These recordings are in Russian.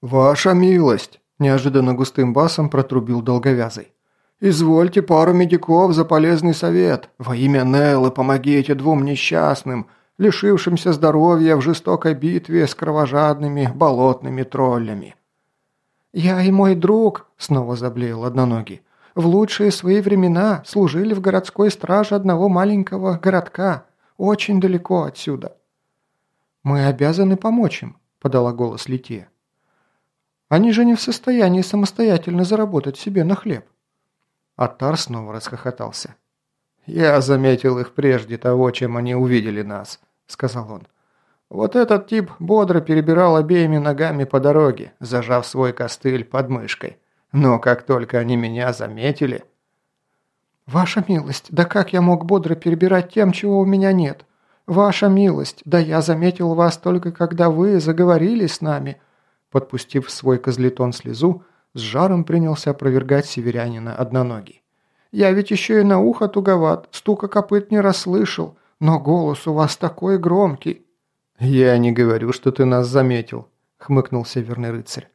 «Ваша милость!» – неожиданно густым басом протрубил долговязый. «Извольте пару медиков за полезный совет. Во имя Неллы помогите двум несчастным, лишившимся здоровья в жестокой битве с кровожадными болотными троллями». «Я и мой друг», – снова заблеял одноногий, – «в лучшие свои времена служили в городской страже одного маленького городка, очень далеко отсюда». «Мы обязаны помочь им», – подала голос Лития. «Они же не в состоянии самостоятельно заработать себе на хлеб». Аттар снова расхохотался. «Я заметил их прежде того, чем они увидели нас», – сказал он. «Вот этот тип бодро перебирал обеими ногами по дороге, зажав свой костыль под мышкой. Но как только они меня заметили...» «Ваша милость, да как я мог бодро перебирать тем, чего у меня нет? Ваша милость, да я заметил вас только когда вы заговорили с нами». Подпустив свой козлетон слезу, с жаром принялся опровергать северянина одноногий. «Я ведь еще и на ухо туговат, стука копыт не расслышал, но голос у вас такой громкий». «Я не говорю, что ты нас заметил», — хмыкнул северный рыцарь.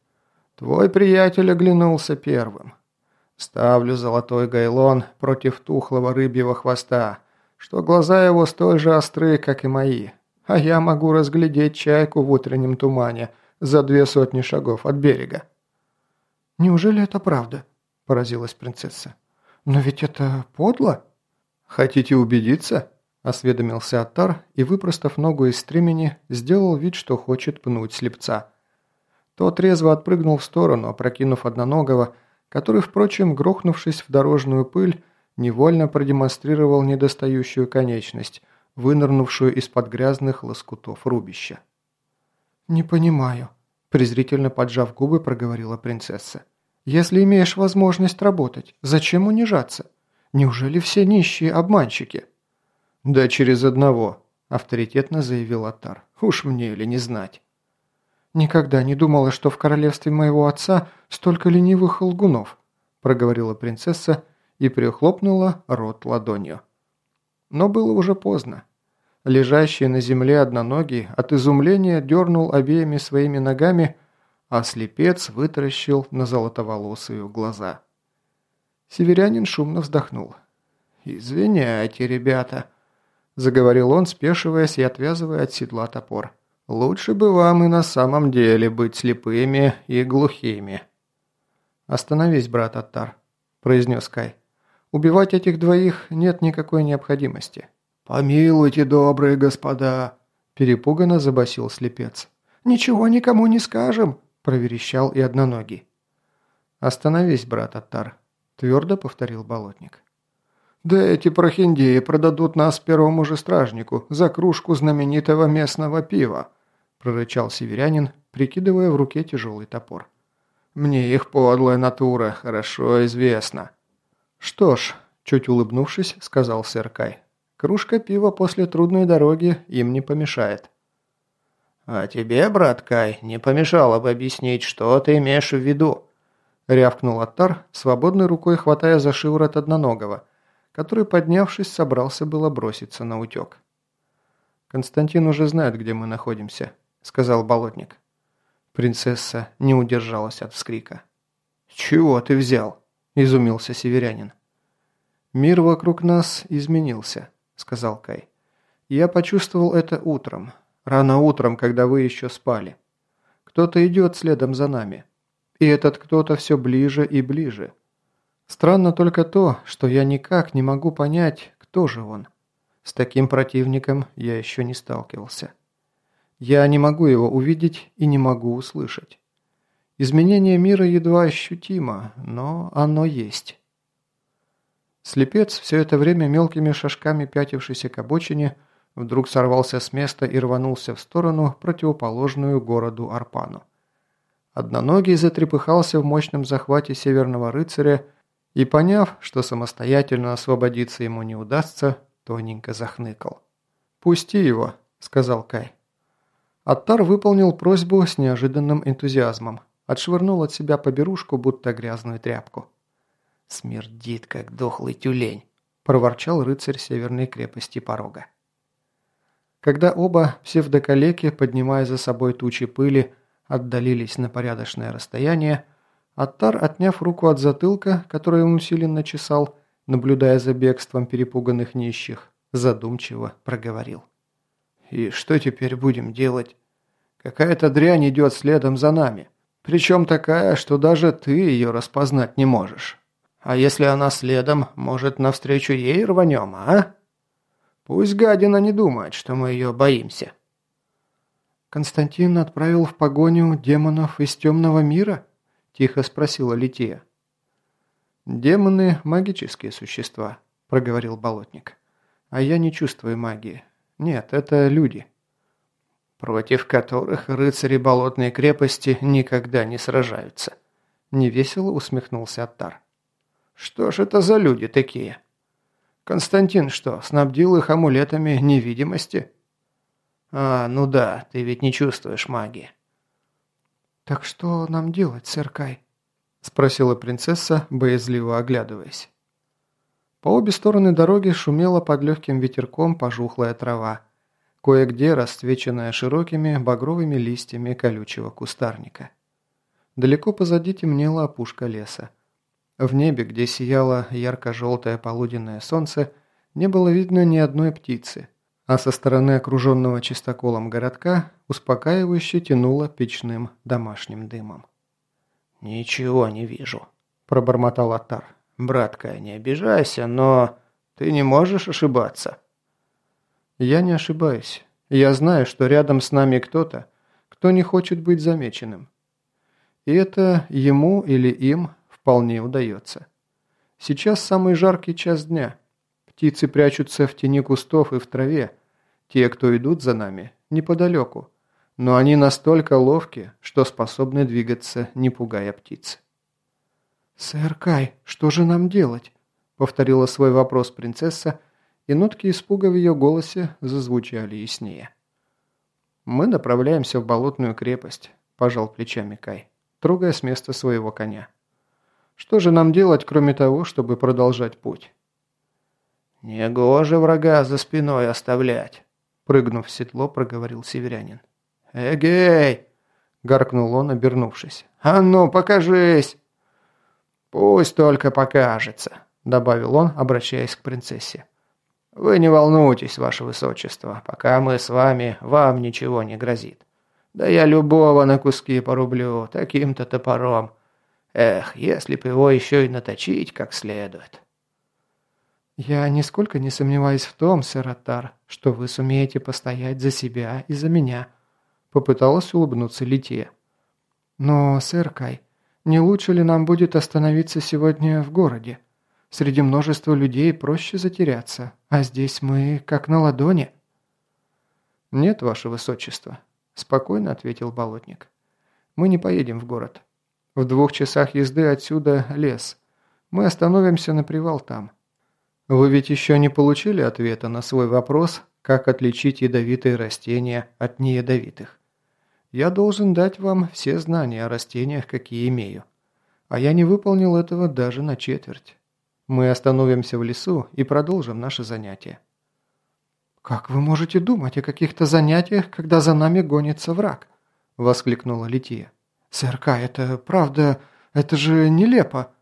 «Твой приятель оглянулся первым. Ставлю золотой гайлон против тухлого рыбьего хвоста, что глаза его столь же острые, как и мои, а я могу разглядеть чайку в утреннем тумане за две сотни шагов от берега». «Неужели это правда?» – поразилась принцесса. «Но ведь это подло!» «Хотите убедиться?» – осведомился Аттар и, выпростав ногу из стремени, сделал вид, что хочет пнуть слепца. Тот резво отпрыгнул в сторону, опрокинув одноногого, который, впрочем, грохнувшись в дорожную пыль, невольно продемонстрировал недостающую конечность, вынырнувшую из-под грязных лоскутов рубища. «Не понимаю», презрительно поджав губы, проговорила принцесса. «Если имеешь возможность работать, зачем унижаться? Неужели все нищие обманщики?» «Да через одного», – авторитетно заявил Атар. «Уж мне ли не знать». «Никогда не думала, что в королевстве моего отца столько ленивых лгунов», – проговорила принцесса и прихлопнула рот ладонью. Но было уже поздно. Лежащий на земле одноногий от изумления дернул обеими своими ногами, а слепец вытаращил на золотоволосые глаза. Северянин шумно вздохнул. «Извиняйте, ребята», – заговорил он, спешиваясь и отвязывая от седла топор. «Лучше бы вам и на самом деле быть слепыми и глухими». «Остановись, брат Аттар», – произнес Кай. «Убивать этих двоих нет никакой необходимости. «Помилуйте, добрые господа!» – перепуганно забасил слепец. «Ничего никому не скажем!» – проверещал и одноногий. «Остановись, брат Аттар», – твердо повторил болотник. «Да эти прохиндеи продадут нас первому же стражнику за кружку знаменитого местного пива», – прорычал северянин, прикидывая в руке тяжелый топор. «Мне их подлая натура хорошо известна». «Что ж», – чуть улыбнувшись, сказал сэр Кай, Кружка пива после трудной дороги им не помешает. «А тебе, брат Кай, не помешало бы объяснить, что ты имеешь в виду?» Рявкнул Аттар, свободной рукой хватая за шиворот одноногого, который, поднявшись, собрался было броситься на утек. «Константин уже знает, где мы находимся», — сказал болотник. Принцесса не удержалась от вскрика. «Чего ты взял?» – изумился северянин. «Мир вокруг нас изменился. – сказал Кай. «Я почувствовал это утром. Рано утром, когда вы еще спали. Кто-то идет следом за нами. И этот кто-то все ближе и ближе. Странно только то, что я никак не могу понять, кто же он. С таким противником я еще не сталкивался. Я не могу его увидеть и не могу услышать. Изменение мира едва ощутимо, но оно есть». Слепец, все это время мелкими шажками пятившийся к обочине, вдруг сорвался с места и рванулся в сторону, противоположную городу Арпану. Одноногий затрепыхался в мощном захвате северного рыцаря и, поняв, что самостоятельно освободиться ему не удастся, тоненько захныкал. «Пусти его», — сказал Кай. Аттар выполнил просьбу с неожиданным энтузиазмом, отшвырнул от себя поберушку, будто грязную тряпку. «Смердит, как дохлый тюлень», – проворчал рыцарь северной крепости порога. Когда оба псевдокалеки, поднимая за собой тучи пыли, отдалились на порядочное расстояние, Аттар, отняв руку от затылка, который он усиленно чесал, наблюдая за бегством перепуганных нищих, задумчиво проговорил. «И что теперь будем делать? Какая-то дрянь идет следом за нами. Причем такая, что даже ты ее распознать не можешь. А если она следом, может, навстречу ей рванем, а? Пусть гадина не думает, что мы ее боимся». «Константин отправил в погоню демонов из темного мира?» – тихо спросила Лития. «Демоны – магические существа», – проговорил Болотник. «А я не чувствую магии. Нет, это люди» против которых рыцари болотной крепости никогда не сражаются. Невесело усмехнулся Аттар. Что ж это за люди такие? Константин что, снабдил их амулетами невидимости? А, ну да, ты ведь не чувствуешь магии. Так что нам делать, сэр? Спросила принцесса, боязливо оглядываясь. По обе стороны дороги шумела под легким ветерком пожухлая трава, кое-где расцвеченная широкими багровыми листьями колючего кустарника. Далеко позади темнела опушка леса. В небе, где сияло ярко-желтое полуденное солнце, не было видно ни одной птицы, а со стороны окруженного чистоколом городка успокаивающе тянуло печным домашним дымом. «Ничего не вижу», – пробормотал Атар. «Братка, не обижайся, но ты не можешь ошибаться». «Я не ошибаюсь. Я знаю, что рядом с нами кто-то, кто не хочет быть замеченным. И это ему или им вполне удается. Сейчас самый жаркий час дня. Птицы прячутся в тени кустов и в траве. Те, кто идут за нами, неподалеку. Но они настолько ловки, что способны двигаться, не пугая птиц. «Сэр Кай, что же нам делать?» — повторила свой вопрос принцесса, и нотки испуга в ее голосе зазвучали яснее. «Мы направляемся в болотную крепость», – пожал плечами Кай, трогая с места своего коня. «Что же нам делать, кроме того, чтобы продолжать путь?» «Негоже врага за спиной оставлять», – прыгнув в седло, проговорил северянин. «Эгей!» – гаркнул он, обернувшись. «А ну, покажись!» «Пусть только покажется», – добавил он, обращаясь к принцессе. «Вы не волнуйтесь, ваше высочество, пока мы с вами, вам ничего не грозит. Да я любого на куски порублю, таким-то топором. Эх, если б его еще и наточить как следует». «Я нисколько не сомневаюсь в том, сэр Аттар, что вы сумеете постоять за себя и за меня», — попыталась улыбнуться Лития. «Но, сэр Кай, не лучше ли нам будет остановиться сегодня в городе? Среди множества людей проще затеряться, а здесь мы как на ладони». «Нет, ваше высочество», – спокойно ответил болотник. «Мы не поедем в город. В двух часах езды отсюда лес. Мы остановимся на привал там. Вы ведь еще не получили ответа на свой вопрос, как отличить ядовитые растения от неядовитых. Я должен дать вам все знания о растениях, какие имею. А я не выполнил этого даже на четверть. Мы остановимся в лесу и продолжим наше занятие». «Как вы можете думать о каких-то занятиях, когда за нами гонится враг?» – воскликнула Лития. «СРК, это правда, это же нелепо!»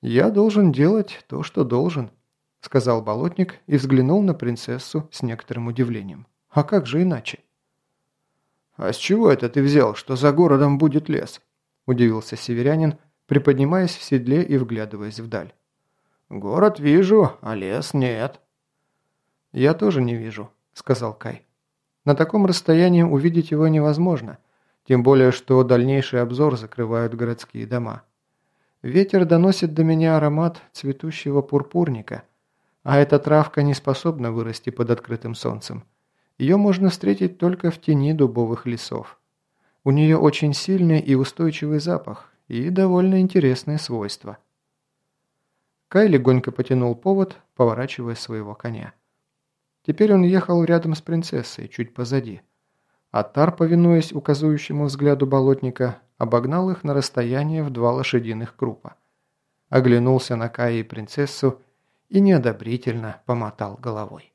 «Я должен делать то, что должен», – сказал болотник и взглянул на принцессу с некоторым удивлением. «А как же иначе?» «А с чего это ты взял, что за городом будет лес?» – удивился северянин, приподнимаясь в седле и вглядываясь вдаль. «Город вижу, а лес нет». «Я тоже не вижу», — сказал Кай. «На таком расстоянии увидеть его невозможно, тем более, что дальнейший обзор закрывают городские дома. Ветер доносит до меня аромат цветущего пурпурника, а эта травка не способна вырасти под открытым солнцем. Ее можно встретить только в тени дубовых лесов. У нее очень сильный и устойчивый запах и довольно интересные свойства». Кай легонько потянул повод, поворачивая своего коня. Теперь он ехал рядом с принцессой, чуть позади. А Тар, повинуясь указующему взгляду болотника, обогнал их на расстояние в два лошадиных крупа. Оглянулся на Кая и принцессу и неодобрительно помотал головой.